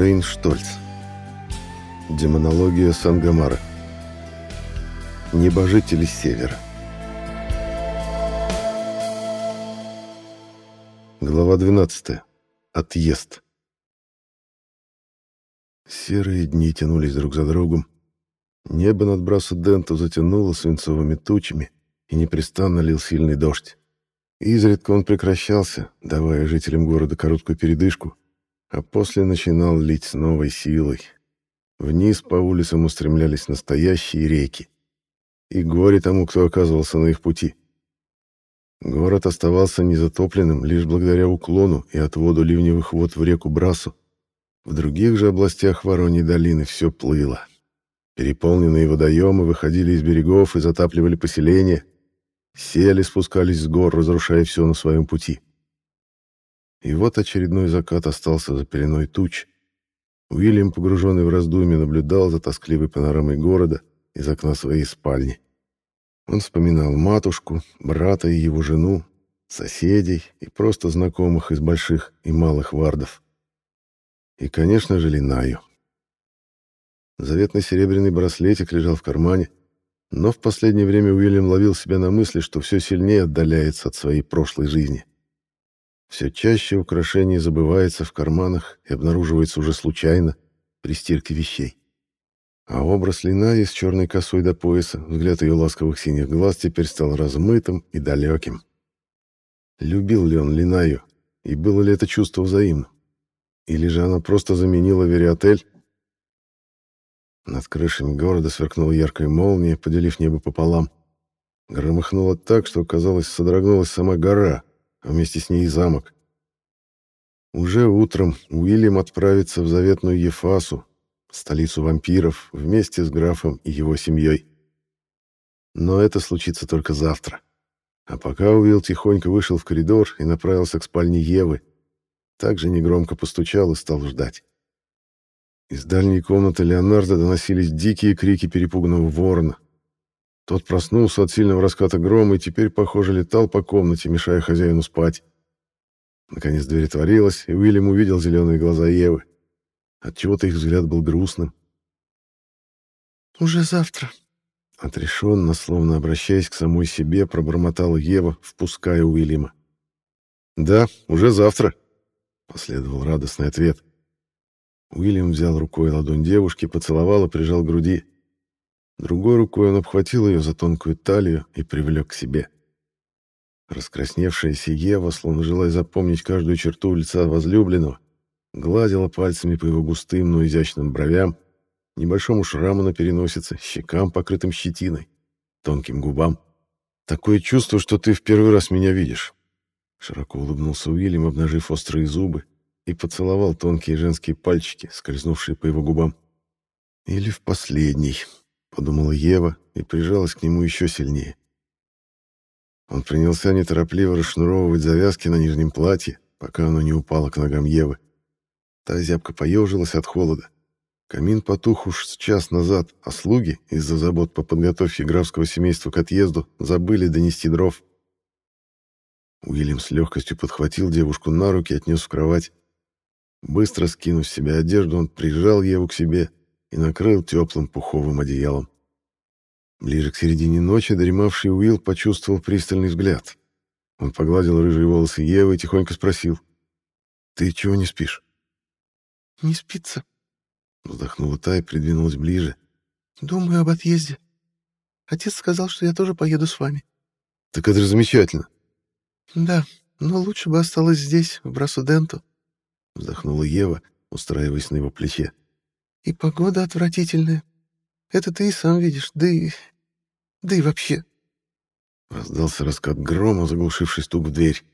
Джейн Штольц. Демонология Сангамара. Небожители Севера. Глава 12. Отъезд. Серые дни тянулись друг за другом. Небо над Брасу-Денту затянуло свинцовыми тучами, и непрестанно лил сильный дождь. Изредка он прекращался, давая жителям города короткую передышку, а после начинал лить с новой силой. Вниз по улицам устремлялись настоящие реки. И горе тому, кто оказывался на их пути. Город оставался незатопленным лишь благодаря уклону и отводу ливневых вод в реку Брасу. В других же областях Вороньей долины все плыло. Переполненные водоемы выходили из берегов и затапливали поселения. Сели спускались с гор, разрушая все на своем пути. И вот очередной закат остался за пеленой туч. Уильям, погруженный в раздумье, наблюдал за тоскливой панорамой города из окна своей спальни. Он вспоминал матушку, брата и его жену, соседей и просто знакомых из больших и малых вардов. И, конечно же, Линаю. Заветный серебряный браслетик лежал в кармане, но в последнее время Уильям ловил себя на мысли, что все сильнее отдаляется от своей прошлой жизни. Все чаще украшение забывается в карманах и обнаруживается уже случайно при стирке вещей. А образ Линаи с черной косой до пояса, взгляд ее ласковых синих глаз теперь стал размытым и далеким. Любил ли он Линаю, и было ли это чувство взаимным? Или же она просто заменила Вериотель над крышами города сверкнула яркая молния, поделив небо пополам. Громыхнуло так, что, казалось, содрогнулась сама гора, а вместе с ней и замок. Уже утром Уильям отправится в заветную Ефасу, столицу вампиров, вместе с графом и его семьей. Но это случится только завтра. А пока Уилл тихонько вышел в коридор и направился к спальне Евы, также негромко постучал и стал ждать. Из дальней комнаты Леонардо доносились дикие крики перепуганного ворона. Тот проснулся от сильного раската грома и теперь, похоже, летал по комнате, мешая хозяину спать. Наконец дверь отворилась, и Уильям увидел зеленые глаза Евы. Отчего-то их взгляд был грустным. «Уже завтра», — отрешенно, словно обращаясь к самой себе, пробормотала Ева, впуская Уильяма. «Да, уже завтра», — последовал радостный ответ. Уильям взял рукой ладонь девушки, поцеловал и прижал к груди. Другой рукой он обхватил ее за тонкую талию и привлек к себе. Раскрасневшаяся Ева, словно желая запомнить каждую черту лица возлюбленного, гладила пальцами по его густым, но изящным бровям, небольшому шраму на переносице, щекам, покрытым щетиной, тонким губам. «Такое чувство, что ты в первый раз меня видишь», — широко улыбнулся Уильям, обнажив острые зубы, и поцеловал тонкие женские пальчики, скользнувшие по его губам. «Или в последний», — подумала Ева и прижалась к нему еще сильнее. Он принялся неторопливо расшнуровывать завязки на нижнем платье, пока оно не упало к ногам Евы. Та зябко поежилась от холода. Камин потух уж с час назад, а слуги, из-за забот по подготовке графского семейства к отъезду, забыли донести дров. Уильям с легкостью подхватил девушку на руки и отнес в кровать. Быстро скинув с себя одежду, он прижал Еву к себе и накрыл теплым пуховым одеялом. Ближе к середине ночи дремавший Уилл почувствовал пристальный взгляд. Он погладил рыжие волосы Евы и тихонько спросил. «Ты чего не спишь?» «Не спится», — вздохнула та и придвинулась ближе. «Думаю об отъезде. Отец сказал, что я тоже поеду с вами». «Так это же замечательно». «Да, но лучше бы осталась здесь, в Брасуденту вздохнула Ева, устраиваясь на его плече. И погода отвратительная. Это ты и сам видишь, да и... да и вообще. Раздался раскат грома, заглушивший стук в дверь.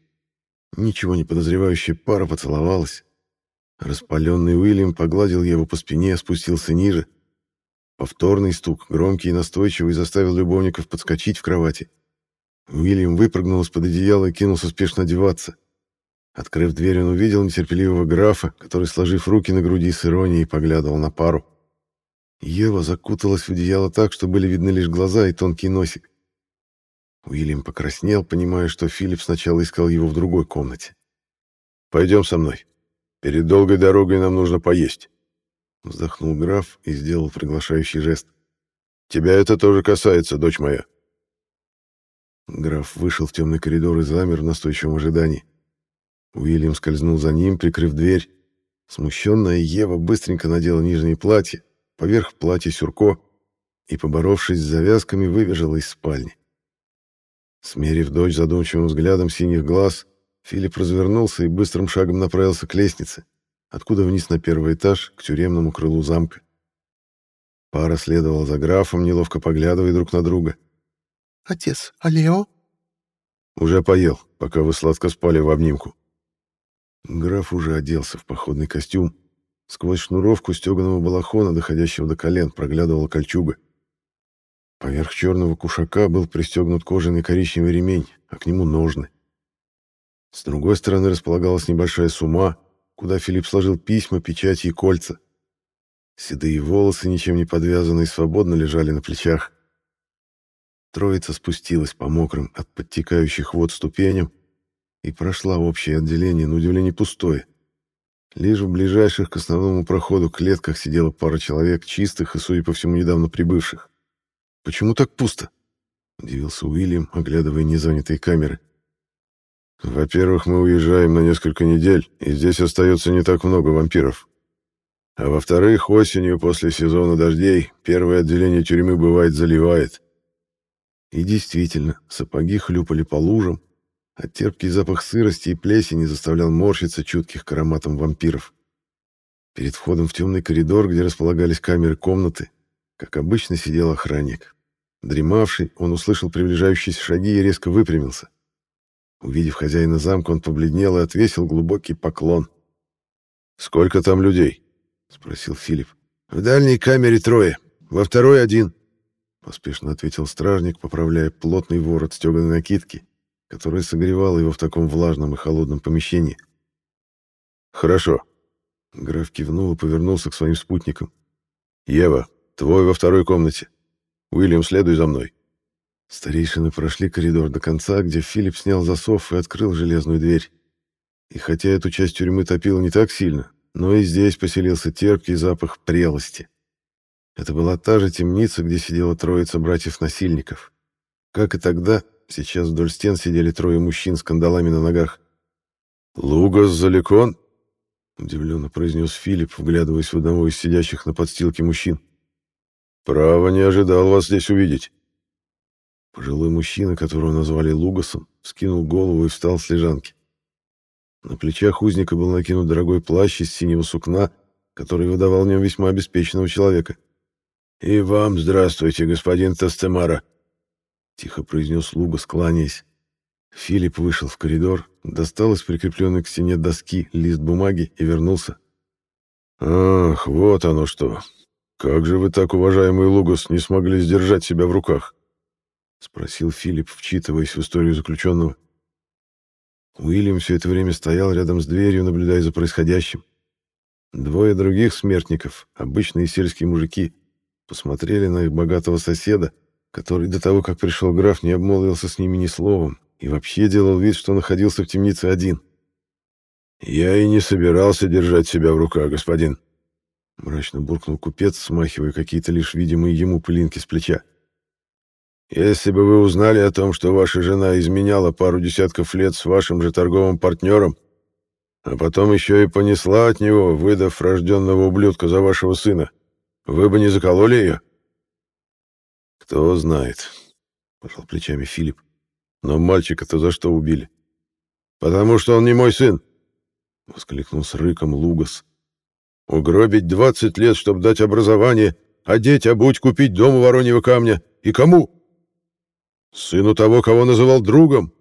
Ничего не подозревающая пара поцеловалась. Распаленный Уильям погладил его по спине, спустился ниже. Повторный стук, громкий и настойчивый, заставил любовников подскочить в кровати. Уильям выпрыгнул из-под одеяла и кинулся спешно одеваться. Открыв дверь, он увидел нетерпеливого графа, который, сложив руки на груди с иронией, поглядывал на пару. Ева закуталась в одеяло так, что были видны лишь глаза и тонкий носик. Уильям покраснел, понимая, что Филипп сначала искал его в другой комнате. «Пойдем со мной. Перед долгой дорогой нам нужно поесть», Вздохнул граф и сделал приглашающий жест. «Тебя это тоже касается, дочь моя». Граф вышел в темный коридор и замер в настойчивом ожидании. Уильям скользнул за ним, прикрыв дверь. Смущенная Ева быстренько надела нижнее платье, поверх платья сюрко, и, поборовшись с завязками, выбежала из спальни. Смерив дочь задумчивым взглядом синих глаз, Филипп развернулся и быстрым шагом направился к лестнице, откуда вниз на первый этаж, к тюремному крылу замка. Пара следовала за графом, неловко поглядывая друг на друга. «Отец, а Лео?» «Уже поел, пока вы сладко спали в обнимку». Граф уже оделся в походный костюм. Сквозь шнуровку стеганого балахона, доходящего до колен, проглядывала кольчуга. Поверх черного кушака был пристегнут кожаный коричневый ремень, а к нему ножны. С другой стороны располагалась небольшая сума, куда Филипп сложил письма, печати и кольца. Седые волосы, ничем не подвязанные, свободно лежали на плечах. Троица спустилась по мокрым от подтекающих вод ступеням и прошла общее отделение, на удивление пустое. Лишь в ближайших к основному проходу клетках сидела пара человек, чистых и, судя по всему, недавно прибывших. «Почему так пусто?» — удивился Уильям, оглядывая незанятые камеры. Во-первых, мы уезжаем на несколько недель, и здесь остается не так много вампиров. А во-вторых, осенью после сезона дождей первое отделение тюрьмы бывает заливает. И действительно, сапоги хлюпали по лужам, а терпкий запах сырости и плесени заставлял морщиться чутких к ароматам вампиров. Перед входом в темный коридор, где располагались камеры комнаты, как обычно сидел охранник. Дремавший, он услышал приближающиеся шаги и резко выпрямился. Увидев хозяина замка, он побледнел и отвесил глубокий поклон. «Сколько там людей?» — спросил Филипп. «В дальней камере трое, во второй один», — поспешно ответил стражник, поправляя плотный ворот стеганой накидки, которая согревала его в таком влажном и холодном помещении. «Хорошо». Граф кивнул и повернулся к своим спутникам. «Ева, твой во второй комнате. Уильям, следуй за мной». Старейшины прошли коридор до конца, где Филипп снял засов и открыл железную дверь. И хотя эту часть тюрьмы топило не так сильно, но и здесь поселился терпкий запах прелости. Это была та же темница, где сидела троица братьев-насильников. Как и тогда, сейчас вдоль стен сидели трое мужчин с кандалами на ногах. «Лугас Заликон?» — удивленно произнес Филипп, вглядываясь в одного из сидящих на подстилке мужчин. «Право, не ожидал вас здесь увидеть». Пожилой мужчина, которого назвали Лугасом, скинул голову и встал с лежанки. На плечах узника был накинут дорогой плащ из синего сукна, который выдавал в нем весьма обеспеченного человека. «И вам здравствуйте, господин Тастемара», — тихо произнес Лугас, кланяясь. Филипп вышел в коридор, достал из прикрепленной к стене доски лист бумаги и вернулся. «Ах, вот оно что! Как же вы так, уважаемый Лугас, не смогли сдержать себя в руках?» — спросил Филипп, вчитываясь в историю заключенного. Уильям все это время стоял рядом с дверью, наблюдая за происходящим. Двое других смертников, обычные сельские мужики, посмотрели на их богатого соседа, который до того, как пришел граф, не обмолвился с ними ни словом и вообще делал вид, что находился в темнице один. «Я и не собирался держать себя в руках, господин», — мрачно буркнул купец, смахивая какие-то лишь видимые ему пылинки с плеча. Если бы вы узнали о том, что ваша жена изменяла пару десятков лет с вашим же торговым партнером, а потом еще и понесла от него, выдав рожденного ублюдка за вашего сына, вы бы не закололи ее? Кто знает, пожал плечами Филипп. Но мальчика-то за что убили? Потому что он не мой сын, воскликнул с рыком Лугас. Угробить двадцать лет, чтобы дать образование, одеть, обуть, купить дом у Вороньего камня. И кому? Сыну того, кого называл другом.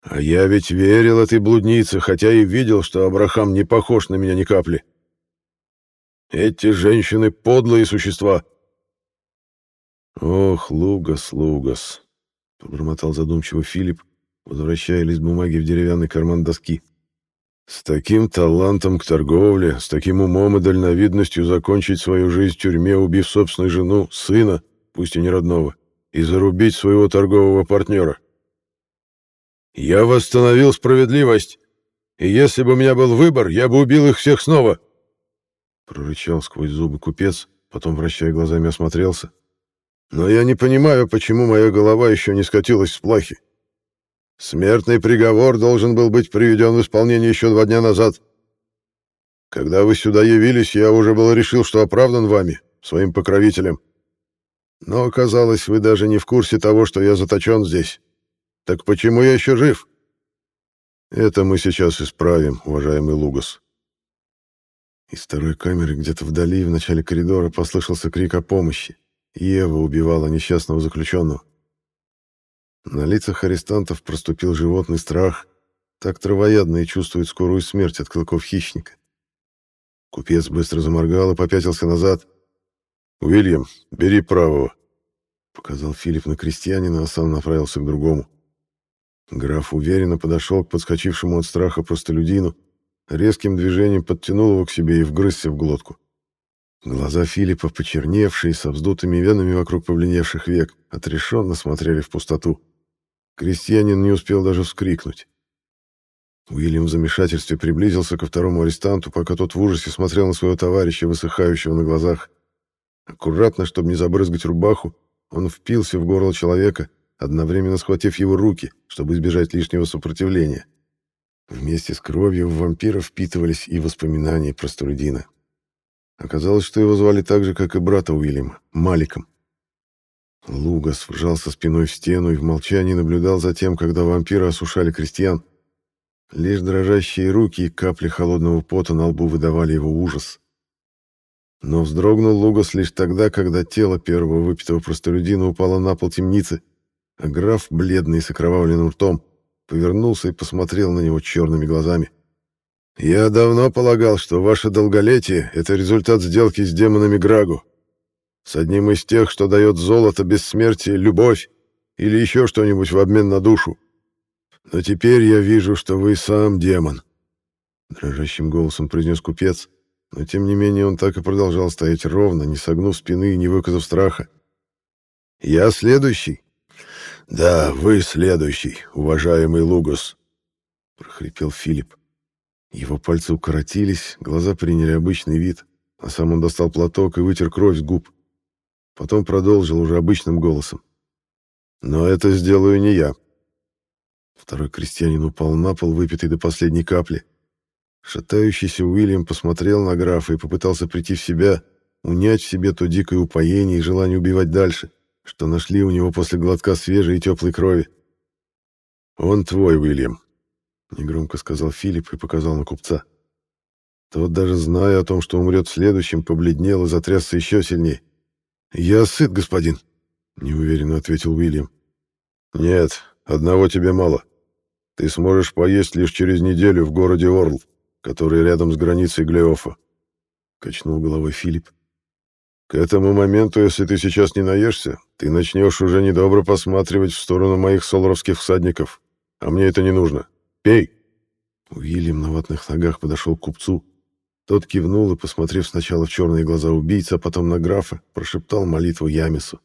А я ведь верил этой блуднице, хотя и видел, что Абрахам не похож на меня ни капли. Эти женщины — подлые существа. Ох, Лугас, Лугас, — пробормотал задумчиво Филипп, возвращая лист бумаги в деревянный карман доски. С таким талантом к торговле, с таким умом и дальновидностью закончить свою жизнь в тюрьме, убив собственную жену, сына, пусть и не родного и зарубить своего торгового партнера. Я восстановил справедливость, и если бы у меня был выбор, я бы убил их всех снова. Прорычал сквозь зубы купец, потом, вращая глазами, осмотрелся. «Но я не понимаю, почему моя голова еще не скатилась с плахи. Смертный приговор должен был быть приведен в исполнение еще два дня назад. Когда вы сюда явились, я уже был решил, что оправдан вами, своим покровителем. Но оказалось, вы даже не в курсе того, что я заточен здесь. Так почему я еще жив?» «Это мы сейчас исправим, уважаемый Лугас», из второй камеры где-то вдали, в начале коридора, послышался крик о помощи. Ева убивала несчастного заключенного. На лицах арестантов проступил животный страх. Так травоядные чувствуют скорую смерть от клыков хищника. Купец быстро заморгал и попятился назад. «Уильям, бери правого», — показал Филипп на крестьянина, а сам направился к другому. Граф уверенно подошел к подскочившему от страха простолюдину резким движением подтянул его к себе и вгрызся в глотку. Глаза Филиппа, почерневшие, со вздутыми венами вокруг побледневших век, отрешенно смотрели в пустоту. Крестьянин не успел даже вскрикнуть. Уильям в замешательстве приблизился ко второму арестанту, пока тот в ужасе смотрел на своего товарища, высыхающего на глазах. Аккуратно, чтобы не забрызгать рубаху, он впился в горло человека, одновременно схватив его руки, чтобы избежать лишнего сопротивления. Вместе с кровью в вампира впитывались и воспоминания про Стурдина. Оказалось, что его звали так же, как и брата Уильяма, Маликом. Лугас вжался спиной в стену и в молчании наблюдал за тем, когда вампиры осушали крестьян. Лишь дрожащие руки и капли холодного пота на лбу выдавали его ужас. Но вздрогнул Лугас лишь тогда, когда тело первого выпитого простолюдина упало на пол темницы, а граф, бледный и с окровавленным ртом, повернулся и посмотрел на него черными глазами. «Я давно полагал, что ваше долголетие — это результат сделки с демонами Грагу. С одним из тех, что дает золото, бессмертие, любовь или еще что-нибудь в обмен на душу. Но теперь я вижу, что вы сам демон», — дрожащим голосом произнес купец, но тем не менее он так и продолжал стоять ровно, не согнув спины и не выказав страха. «Я следующий, «Да, вы следующий, уважаемый Лугус», — прохрипел Филипп. Его пальцы укоротились, глаза приняли обычный вид, а сам он достал платок и вытер кровь с губ. Потом продолжил уже обычным голосом. «Но это сделаю не я». Второй крестьянин упал на пол, выпитый до последней капли. Шатающийся Уильям посмотрел на графа и попытался прийти в себя, унять в себе то дикое упоение и желание убивать дальше что нашли у него после глотка свежей и теплой крови. «Он твой, Уильям», — негромко сказал Филипп и показал на купца. Тот, даже зная о том, что умрет следующим, побледнел и затрясся еще сильнее. «Я сыт, господин», — неуверенно ответил Уильям. «Нет, одного тебе мало. Ты сможешь поесть лишь через неделю в городе Орл, который рядом с границей Глеофа», — качнул головой Филипп. К этому моменту, если ты сейчас не наешься, ты начнешь уже недобро посматривать в сторону моих солоровских всадников. А мне это не нужно. Пей!» Уильям на ватных ногах подошел к купцу. Тот кивнул и, посмотрев сначала в черные глаза убийца, а потом на графа, прошептал молитву Ямису.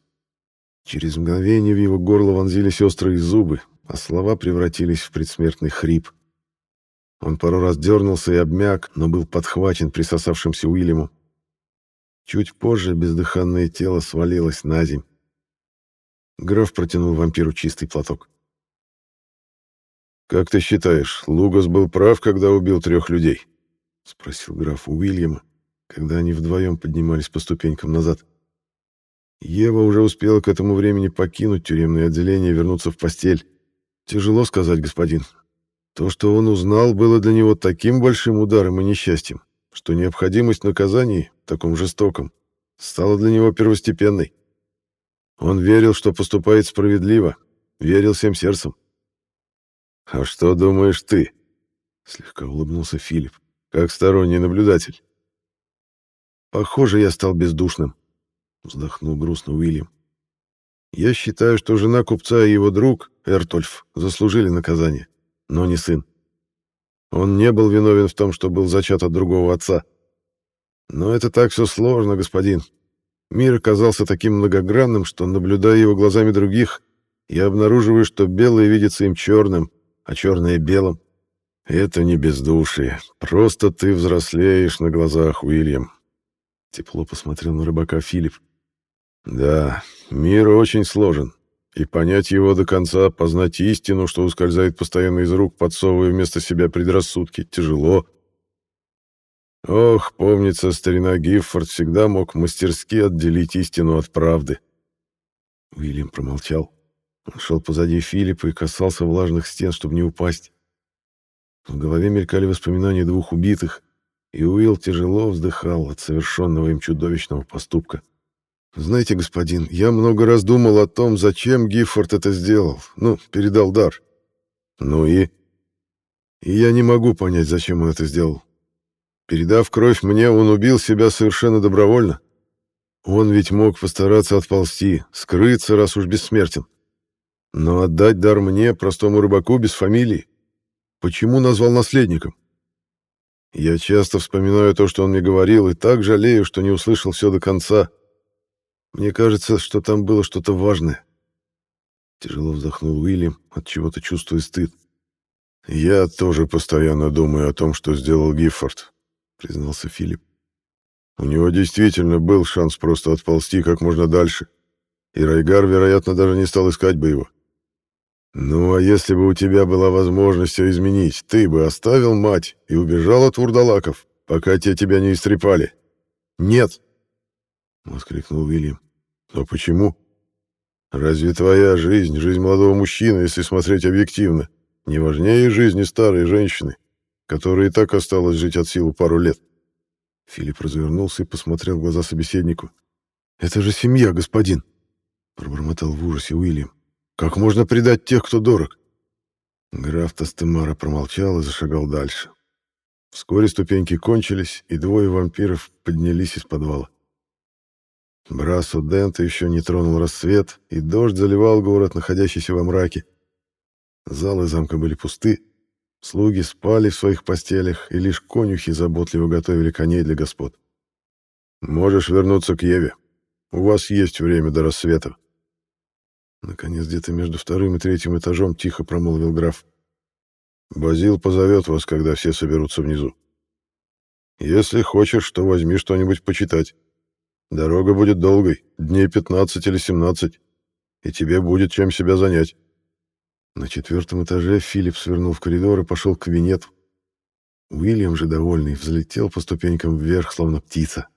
Через мгновение в его горло вонзились острые зубы, а слова превратились в предсмертный хрип. Он пару раз дернулся и обмяк, но был подхвачен присосавшимся Уильямом. Чуть позже бездыханное тело свалилось на земь. Граф протянул вампиру чистый платок. «Как ты считаешь, Лугас был прав, когда убил трех людей?» — спросил граф Уильяма, когда они вдвоем поднимались по ступенькам назад. Ева уже успела к этому времени покинуть тюремное отделение и вернуться в постель. Тяжело сказать, господин. То, что он узнал, было для него таким большим ударом и несчастьем, что необходимость наказаний, таком жестоком, стала для него первостепенной. Он верил, что поступает справедливо, верил всем сердцем. «А что думаешь ты?» — слегка улыбнулся Филипп, как сторонний наблюдатель. «Похоже, я стал бездушным», — вздохнул грустно Уильям. «Я считаю, что жена купца и его друг, Эртольф, заслужили наказание, но не сын. Он не был виновен в том, что был зачат от другого отца. Но это так все сложно, господин. Мир оказался таким многогранным, что, наблюдая его глазами других, я обнаруживаю, что белое видится им черным, а черное — белым. Это не бездушие. Просто ты взрослеешь на глазах, Уильям. — тепло посмотрел на рыбака Филипп. «Да, мир очень сложен, и понять его до конца, познать истину, что ускользает постоянно из рук, подсовывая вместо себя предрассудки, тяжело. Ох, помнится, старина Гиффорд всегда мог мастерски отделить истину от правды». Уильям промолчал. Шел позади Филиппа и касался влажных стен, чтобы не упасть. В голове мелькали воспоминания двух убитых, и Уилл тяжело вздыхал от совершенного им чудовищного поступка. «Знаете, господин, я много раз думал о том, зачем Гиффорд это сделал. Ну, передал дар. Ну и? И я не могу понять, зачем он это сделал. Передав кровь мне, он убил себя совершенно добровольно. Он ведь мог постараться отползти, скрыться, раз уж бессмертен. Но отдать дар мне, простому рыбаку без фамилии, почему назвал наследником? Я часто вспоминаю то, что он мне говорил, и так жалею, что не услышал все до конца. Мне кажется, что там было что-то важное. Тяжело вздохнул Уильям, от чего-то чувствуя стыд. Я тоже постоянно думаю о том, что сделал Гиффорд, признался Филипп. У него действительно был шанс просто отползти как можно дальше, и Райгар, вероятно, даже не стал искать бы его. Ну, а если бы у тебя была возможность все изменить, ты бы оставил мать и убежал от вурдалаков, пока те тебя не истрепали? Нет, — воскликнул Уильям. «Но почему? Разве твоя жизнь, жизнь молодого мужчины, если смотреть объективно, не важнее жизни старой женщины, которая и так осталась жить от силы пару лет?» Филипп развернулся и посмотрел в глаза собеседнику. «Это же семья, господин!» — пробормотал в ужасе Уильям. «Как можно предать тех, кто дорог?» Граф Тастемара промолчал и зашагал дальше. Вскоре ступеньки кончились, и двое вампиров поднялись из подвала. Брасу Дента еще не тронул рассвет, и дождь заливал город, находящийся во мраке. Залы замка были пусты, слуги спали в своих постелях, и лишь конюхи заботливо готовили коней для господ. «Можешь вернуться к Еве. У вас есть время до рассвета». Наконец, где-то между вторым и третьим этажом тихо промолвил граф. «Базил позовет вас, когда все соберутся внизу. Если хочешь, то возьми что-нибудь почитать». Дорога будет долгой, дней 15 или 17, и тебе будет чем себя занять. На четвертом этаже Филипп свернул в коридор и пошел к кабинету. Уильям же, довольный, взлетел по ступенькам вверх, словно птица.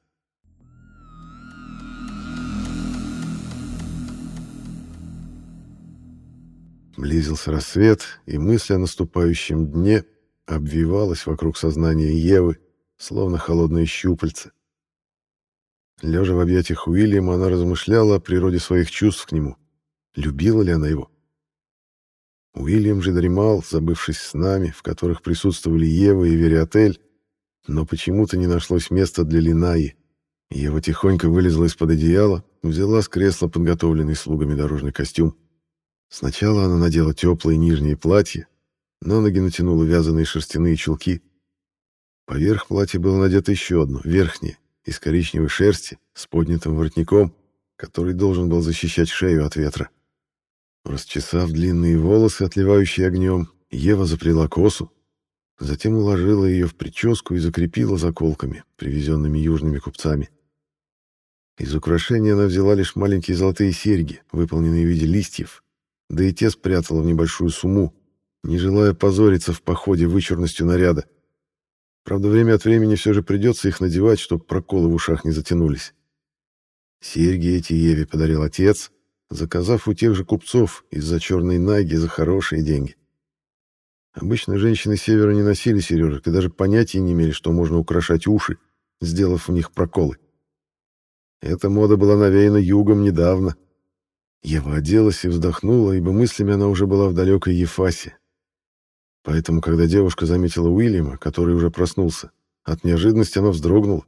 Близился рассвет, и мысль о наступающем дне обвивалась вокруг сознания Евы, словно холодные щупальца. Лежа в объятиях Уильяма, она размышляла о природе своих чувств к нему. Любила ли она его? Уильям же дремал, забывшись с нами, в которых присутствовали Ева и Вериотель, но почему-то не нашлось места для Линаи. Ева тихонько вылезла из-под одеяла, взяла с кресла подготовленный слугами дорожный костюм. Сначала она надела теплые нижние платья, на ноги натянула вязаные шерстяные чулки. Поверх платья было надето еще одно, верхнее, из коричневой шерсти с поднятым воротником, который должен был защищать шею от ветра. Расчесав длинные волосы, отливающие огнем, Ева заплела косу, затем уложила ее в прическу и закрепила заколками, привезенными южными купцами. Из украшения она взяла лишь маленькие золотые серьги, выполненные в виде листьев, да и те спрятала в небольшую сумму, не желая позориться в походе вычурностью наряда. Правда, время от времени все же придется их надевать, чтобы проколы в ушах не затянулись. Серьги эти Еве подарил отец, заказав у тех же купцов из-за черной наги за хорошие деньги. Обычно женщины севера не носили сережек и даже понятия не имели, что можно украшать уши, сделав в них проколы. Эта мода была навеяна югом недавно. Ева оделась и вздохнула, ибо мыслями она уже была в далекой Ефасе, Поэтому, когда девушка заметила Уильяма, который уже проснулся, от неожиданности она вздрогнула.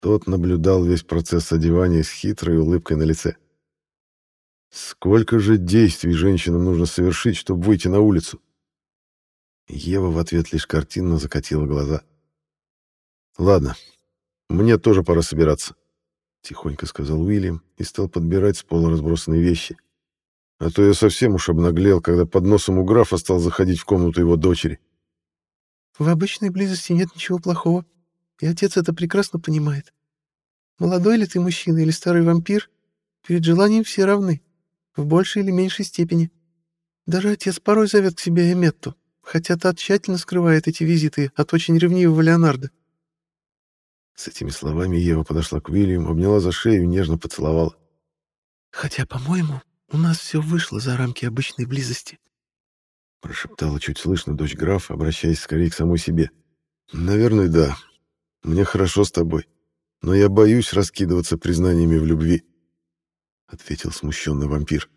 Тот наблюдал весь процесс одевания с хитрой улыбкой на лице. Сколько же действий женщинам нужно совершить, чтобы выйти на улицу? Ева в ответ лишь картинно закатила глаза. «Ладно, мне тоже пора собираться», — тихонько сказал Уильям и стал подбирать с пола разбросанные вещи. А то я совсем уж обнаглел, когда под носом у графа стал заходить в комнату его дочери. В обычной близости нет ничего плохого, и отец это прекрасно понимает. Молодой ли ты мужчина или старый вампир, перед желанием все равны, в большей или меньшей степени. Даже отец порой зовет к себе Эметту, хотя та тщательно скрывает эти визиты от очень ревнивого Леонардо. С этими словами Ева подошла к Уильяму, обняла за шею и нежно поцеловала. «Хотя, по-моему, у нас все вышло за рамки обычной близости», прошептала чуть слышно дочь графа, обращаясь скорее к самой себе. «Наверное, да. Мне хорошо с тобой, но я боюсь раскидываться признаниями в любви», ответил смущенный вампир.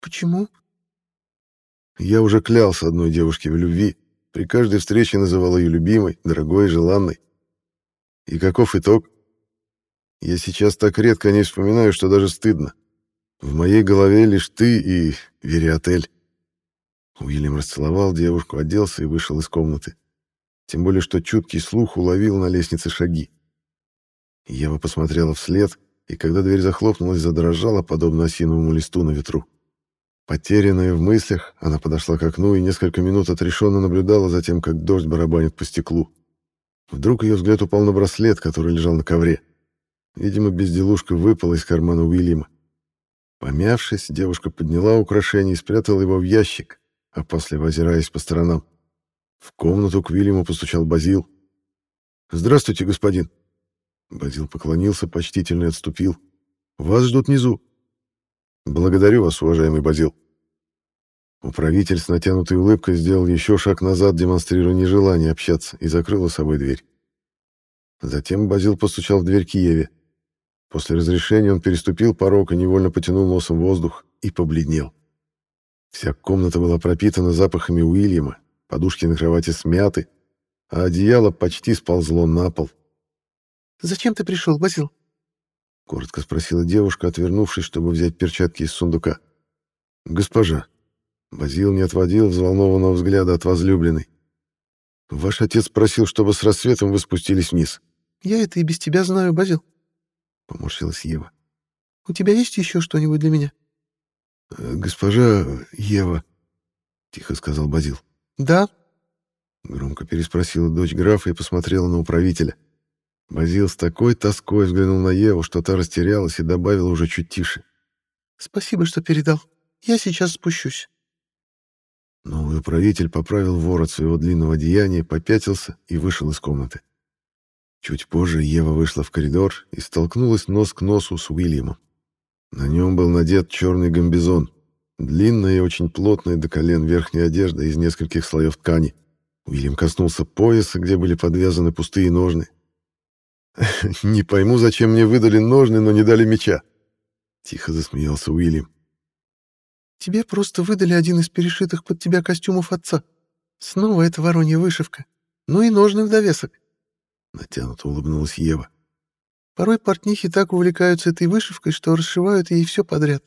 «Почему?» Я уже клялся одной девушке в любви, при каждой встрече называл ее любимой, дорогой желанной. И каков итог? Я сейчас так редко не вспоминаю, что даже стыдно. В моей голове лишь ты и Вериотель. Уильям расцеловал девушку, оделся и вышел из комнаты. Тем более, что чуткий слух уловил на лестнице шаги. Ева посмотрела вслед, и когда дверь захлопнулась, задрожала, подобно осиновому листу на ветру. Потерянная в мыслях, она подошла к окну и несколько минут отрешенно наблюдала за тем, как дождь барабанит по стеклу. Вдруг ее взгляд упал на браслет, который лежал на ковре. Видимо, безделушка выпала из кармана Уильяма. Помявшись, девушка подняла украшение и спрятала его в ящик, а после озираясь по сторонам. В комнату к Уильяму постучал Базил. «Здравствуйте, господин». Базил поклонился, почтительно отступил. «Вас ждут внизу». «Благодарю вас, уважаемый Базил». Управитель с натянутой улыбкой сделал еще шаг назад, демонстрируя нежелание общаться, и закрыл за собой дверь. Затем Базил постучал в дверь Киеве. После разрешения он переступил порог и невольно потянул носом воздух и побледнел. Вся комната была пропитана запахами Уильяма, подушки на кровати смяты, а одеяло почти сползло на пол. «Зачем ты пришел, Базил?» — коротко спросила девушка, отвернувшись, чтобы взять перчатки из сундука. «Госпожа». Базил не отводил взволнованного взгляда от возлюбленной. «Ваш отец просил, чтобы с рассветом вы спустились вниз». «Я это и без тебя знаю, Базил», — поморщилась Ева. «У тебя есть еще что-нибудь для меня?» «Э, «Госпожа Ева», — тихо сказал Базил. «Да?» — громко переспросила дочь графа и посмотрела на управителя. Базил с такой тоской взглянул на Еву, что та растерялась и добавила уже чуть тише. «Спасибо, что передал. Я сейчас спущусь». Новый управитель поправил ворот своего длинного одеяния, попятился и вышел из комнаты. Чуть позже Ева вышла в коридор и столкнулась нос к носу с Уильямом. На нем был надет черный гамбизон, длинная и очень плотная до колен верхняя одежда из нескольких слоев ткани. Уильям коснулся пояса, где были подвязаны пустые ножны, «Не пойму, зачем мне выдали ножны, но не дали меча», — тихо засмеялся Уильям. «Тебе просто выдали один из перешитых под тебя костюмов отца. Снова эта воронья вышивка. Ну и ножны в довесок». Натянуто улыбнулась Ева. «Порой портнихи так увлекаются этой вышивкой, что расшивают ей все подряд.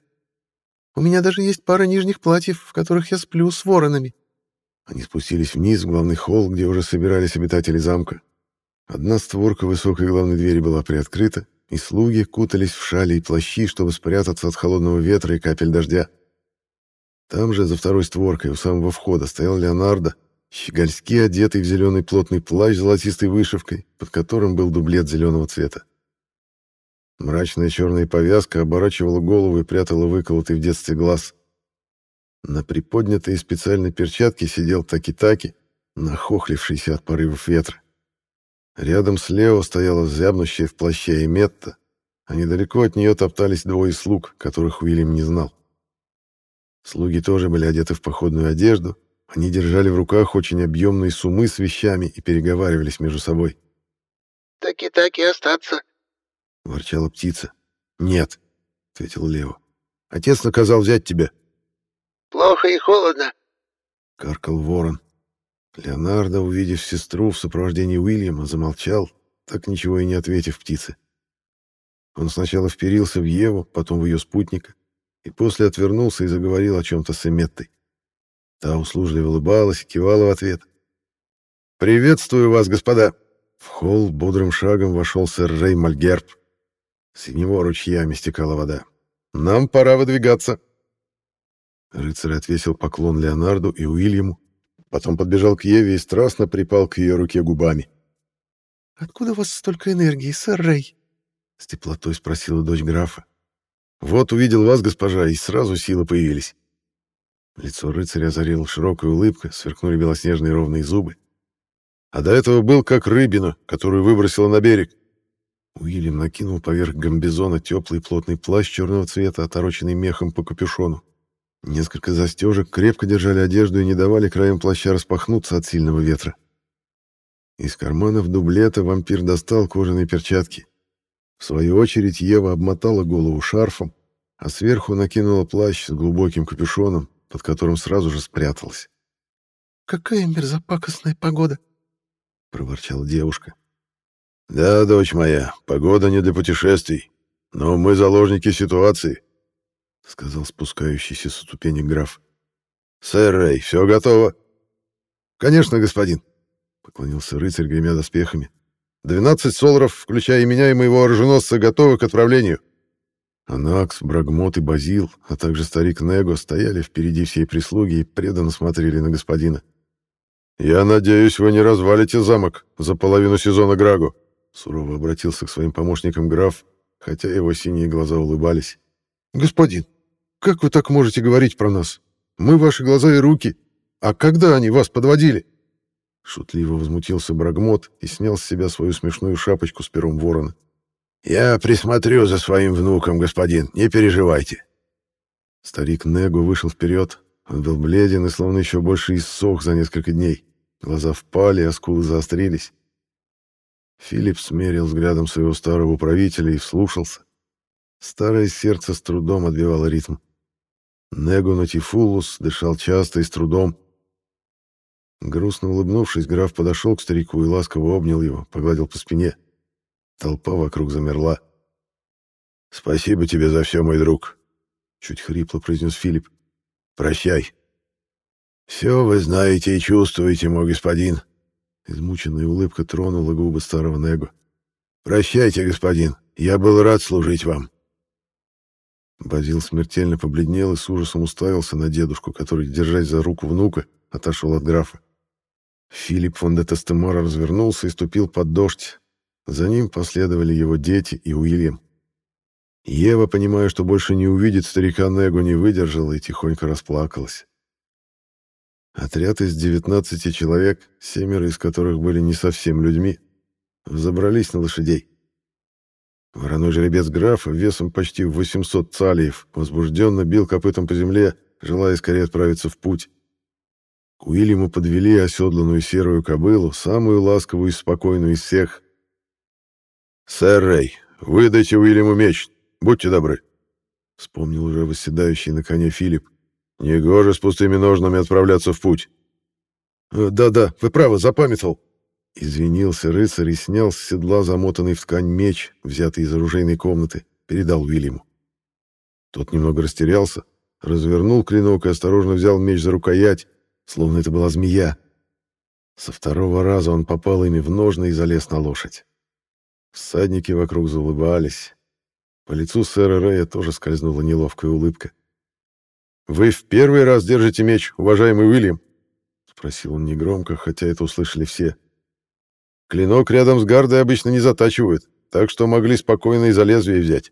У меня даже есть пара нижних платьев, в которых я сплю с воронами». Они спустились вниз в главный холл, где уже собирались обитатели замка. Одна створка высокой главной двери была приоткрыта, и слуги кутались в шали и плащи, чтобы спрятаться от холодного ветра и капель дождя. Там же, за второй створкой, у самого входа, стоял Леонардо, щегольски одетый в зеленый плотный плащ с золотистой вышивкой, под которым был дублет зеленого цвета. Мрачная черная повязка оборачивала голову и прятала выколотый в детстве глаз. На приподнятой специальной перчатке сидел таки-таки, нахохлившийся от порывов ветра. Рядом с Лео стояла зябнущая в плаще Эметта, а недалеко от нее топтались двое слуг, которых Уильям не знал. Слуги тоже были одеты в походную одежду, они держали в руках очень объемные сумы с вещами и переговаривались между собой. «Таки-таки остаться», — ворчала птица. «Нет», — ответил Лео. «Отец наказал взять тебя». «Плохо и холодно», — каркал ворон. Леонардо, увидев сестру в сопровождении Уильяма, замолчал, так ничего и не ответив птице. Он сначала вперился в Еву, потом в ее спутника, и после отвернулся и заговорил о чем-то с Эметтой. Та услужливо улыбалась и кивала в ответ. «Приветствую вас, господа!» В холл бодрым шагом вошел сэр Рей Мальгерб. С него ручьями стекала вода. «Нам пора выдвигаться!» Рыцарь отвесил поклон Леонарду и Уильяму, Потом подбежал к Еве и страстно припал к ее руке губами. «Откуда у вас столько энергии, сэр Рэй?» С теплотой спросила дочь графа. Вот увидел вас, госпожа, и сразу силы появились. Лицо рыцаря озарила широкая улыбка, сверкнули белоснежные ровные зубы. А до этого был как рыбина, которую выбросила на берег. Уильям накинул поверх гамбизона теплый плотный плащ черного цвета, отороченный мехом по капюшону. Несколько застежек крепко держали одежду и не давали краем плаща распахнуться от сильного ветра. Из карманов дублета вампир достал кожаные перчатки. В свою очередь Ева обмотала голову шарфом, а сверху накинула плащ с глубоким капюшоном, под которым сразу же спряталась. «Какая мерзопакостная погода!» — проворчала девушка. «Да, дочь моя, погода не для путешествий, но мы заложники ситуации», — сказал спускающийся со ступени граф. «Сэр Рэй, все готово?» «Конечно, господин», — поклонился рыцарь, гремя доспехами. «Двенадцать соларов, включая меня и моего оруженосца, готовы к отправлению». Анакс, Брагмот и Базил, а также старик Него стояли впереди всей прислуги и преданно смотрели на господина. «Я надеюсь, вы не развалите замок за половину сезона Грагу», — сурово обратился к своим помощникам граф, хотя его синие глаза улыбались. «Господин, как вы так можете говорить про нас? Мы ваши глаза и руки. А когда они вас подводили?» Шутливо возмутился Брагмот и снял с себя свою смешную шапочку с пером ворона. «Я присмотрю за своим внуком, господин, не переживайте». Старик Негу вышел вперед. Он был бледен и словно еще больше иссох за несколько дней. Глаза впали, а скулы заострились. Филипп смерил взглядом своего старого управителя и вслушался. Старое сердце с трудом отбивало ритм. Негу Нотифулус дышал часто и с трудом. Грустно улыбнувшись, граф подошел к старику и ласково обнял его, погладил по спине. — Толпа вокруг замерла. «Спасибо тебе за все, мой друг», — чуть хрипло произнес Филипп. «Прощай». «Все вы знаете и чувствуете, мой господин». Измученная улыбка тронула губы старого Него. «Прощайте, господин. Я был рад служить вам». Базил смертельно побледнел и с ужасом уставился на дедушку, который, держась за руку внука, отошел от графа. Филипп фон де Тестемора развернулся и ступил под дождь, за ним последовали его дети и Уильям. Ева, понимая, что больше не увидит старика Негу, не выдержала и тихонько расплакалась. Отряд из 19 человек, семеро из которых были не совсем людьми, взобрались на лошадей. Вороной жеребец графа весом почти в 800 цалиев возбужденно бил копытом по земле, желая скорее отправиться в путь. К Уильяму подвели оседланную серую кобылу, самую ласковую и спокойную из всех, «Сэр Рэй, выдайте Уильяму меч, будьте добры», — вспомнил уже восседающий на коне Филипп. «Негоже с пустыми ножнами отправляться в путь». «Э, «Да-да, вы правы, запамятовал», — извинился рыцарь и снял с седла замотанный в ткань меч, взятый из оружейной комнаты, передал Уильяму. Тот немного растерялся, развернул клинок и осторожно взял меч за рукоять, словно это была змея. Со второго раза он попал ими в ножны и залез на лошадь. Всадники вокруг заулыбались. По лицу сэра Рэя тоже скользнула неловкая улыбка. «Вы в первый раз держите меч, уважаемый Уильям?» — спросил он негромко, хотя это услышали все. «Клинок рядом с гардой обычно не затачивают, так что могли спокойно и за лезвие взять».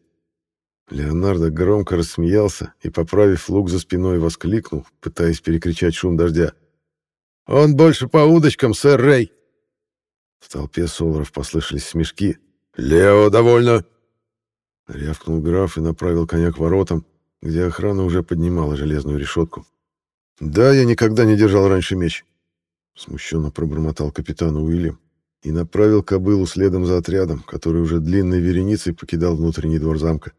Леонардо громко рассмеялся и, поправив лук за спиной, воскликнул, пытаясь перекричать шум дождя. «Он больше по удочкам, сэр Рэй!» В толпе соларов послышались смешки, «Лео, довольно!» Рявкнул граф и направил коня к воротам, где охрана уже поднимала железную решетку. «Да, я никогда не держал раньше меч», — смущенно пробормотал капитан Уильям и направил кобылу следом за отрядом, который уже длинной вереницей покидал внутренний двор замка.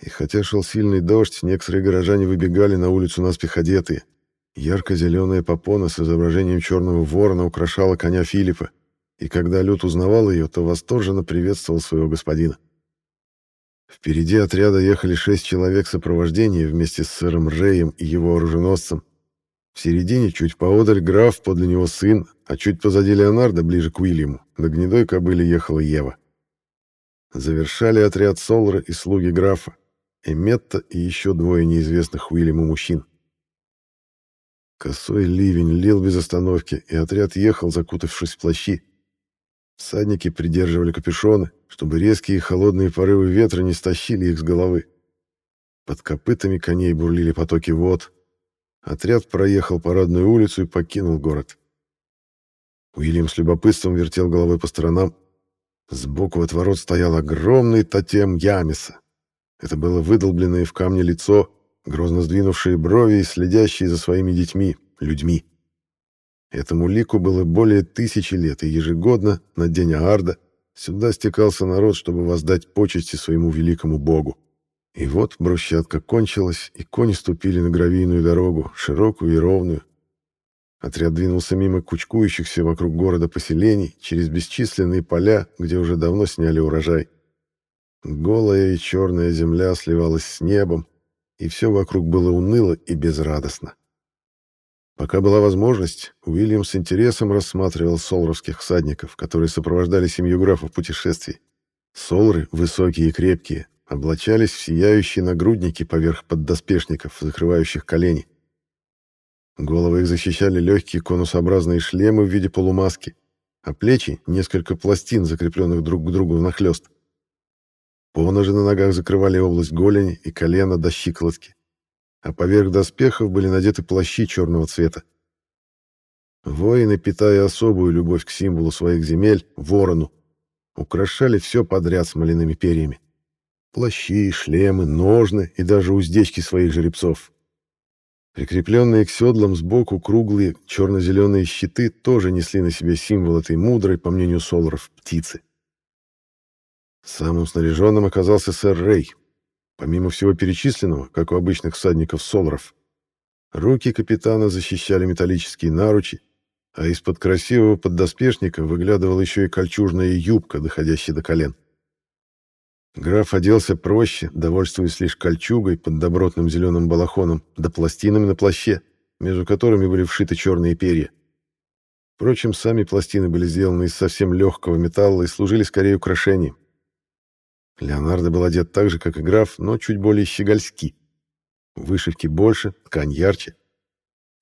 И хотя шел сильный дождь, некоторые горожане выбегали на улицу наспех одетые. Ярко-зеленая попона с изображением черного ворона украшала коня Филиппа, и когда Люд узнавал ее, то восторженно приветствовал своего господина. Впереди отряда ехали шесть человек сопровождения вместе с сэром Рэем и его оруженосцем. В середине, чуть поодаль, граф, подле него сын, а чуть позади Леонардо, ближе к Уильяму, на гнедой кобыле ехала Ева. Завершали отряд Солра и слуги графа, Эметта и еще двое неизвестных Уильяму мужчин. Косой ливень лил без остановки, и отряд ехал, закутавшись в плащи, Всадники придерживали капюшоны, чтобы резкие и холодные порывы ветра не стащили их с головы. Под копытами коней бурлили потоки вод. Отряд проехал парадную улицу и покинул город. Уильям с любопытством вертел головой по сторонам. Сбоку от ворот стоял огромный тотем Ямиса. Это было выдолбленное в камне лицо, грозно сдвинувшие брови и следящие за своими детьми, людьми. Этому лику было более тысячи лет, и ежегодно, на день Аарда, сюда стекался народ, чтобы воздать почести своему великому богу. И вот брусчатка кончилась, и кони ступили на гравийную дорогу, широкую и ровную. Отряд двинулся мимо кучкующихся вокруг города поселений, через бесчисленные поля, где уже давно сняли урожай. Голая и черная земля сливалась с небом, и все вокруг было уныло и безрадостно. Пока была возможность, Уильям с интересом рассматривал солровских всадников, которые сопровождали семью графа в путешествии. Солры, высокие и крепкие, облачались в сияющие нагрудники поверх поддоспешников, закрывающих колени. Головы их защищали легкие конусообразные шлемы в виде полумаски, а плечи — несколько пластин, закрепленных друг к другу внахлёст. Поножи на ногах закрывали область голени и колена до щиколотки а поверх доспехов были надеты плащи черного цвета. Воины, питая особую любовь к символу своих земель, ворону, украшали все подряд смоляными перьями. Плащи, шлемы, ножны и даже уздечки своих жеребцов. Прикрепленные к седлам сбоку круглые черно-зеленые щиты тоже несли на себе символ этой мудрой, по мнению Солоров, птицы. Самым снаряженным оказался сэр Рэй, Помимо всего перечисленного, как у обычных всадников солров, руки капитана защищали металлические наручи, а из-под красивого поддоспешника выглядывала еще и кольчужная юбка, доходящая до колен. Граф оделся проще, довольствуясь лишь кольчугой под добротным зеленым балахоном да пластинами на плаще, между которыми были вшиты черные перья. Впрочем, сами пластины были сделаны из совсем легкого металла и служили скорее украшением. Леонардо был одет так же, как и граф, но чуть более щегольски. Вышивки больше, ткань ярче.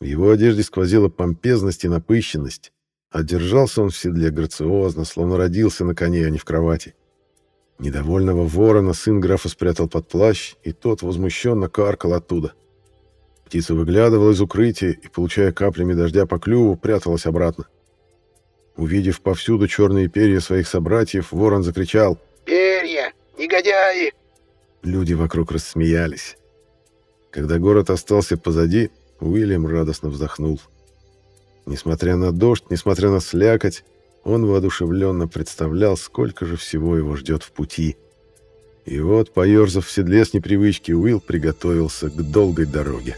В его одежде сквозила помпезность и напыщенность, а держался он в седле грациозно, словно родился на коне, а не в кровати. Недовольного ворона сын графа спрятал под плащ, и тот возмущенно каркал оттуда. Птица выглядывала из укрытия и, получая каплями дождя по клюву, пряталась обратно. Увидев повсюду черные перья своих собратьев, ворон закричал «Перья! Негодяи!» Люди вокруг рассмеялись. Когда город остался позади, Уильям радостно вздохнул. Несмотря на дождь, несмотря на слякоть, он воодушевленно представлял, сколько же всего его ждет в пути. И вот, поерзав в седле с непривычки, Уилл приготовился к долгой дороге.